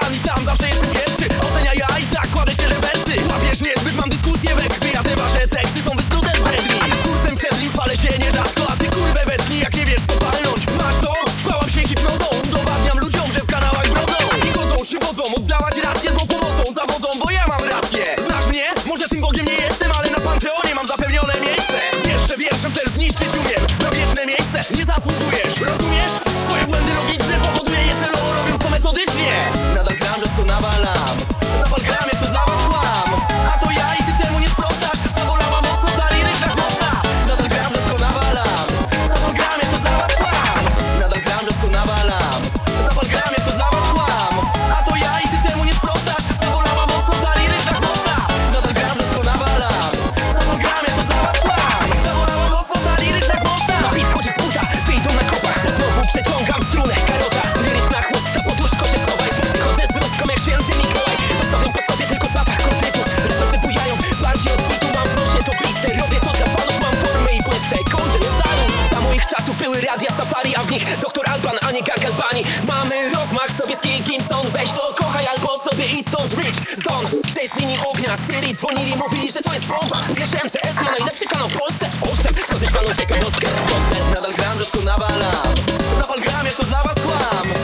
down, I'm chased the game. Dark Albanii Mamy rozmach sowiecki Ginson Weź to kochaj albo sobie idź stąd. Rich Zone Zejdź linii ognia. Syrii dzwonili, mówili, że to jest bomba. Wierzyłem, że S ma najlepszy kanał w Polsce. Owszem, to żeś panu ciekawostkę. Nadal gram, że tu nawalam Zawal gram, ja tu dla was kłam.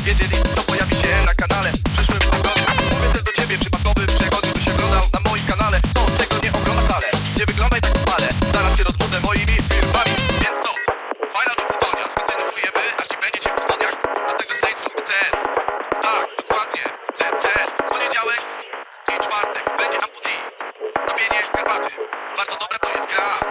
wszyscy wiedzieli, co pojawi się na kanale. W przyszłym tygodniu Mówię też do ciebie, przypadkowy przygody by się oglądał na moim kanale. To czego nie ogląda wcale, nie wyglądaj tak wcale Zaraz się rozbudzę moimi firmami. Więc to, fajna do tygodnia, kontynuujemy, aż ci będzie się po spodniach. A także ten, tak, dokładnie, ten, ten Poniedziałek i czwartek będzie Amputee Robienie herbaty, bardzo dobra to jest gra.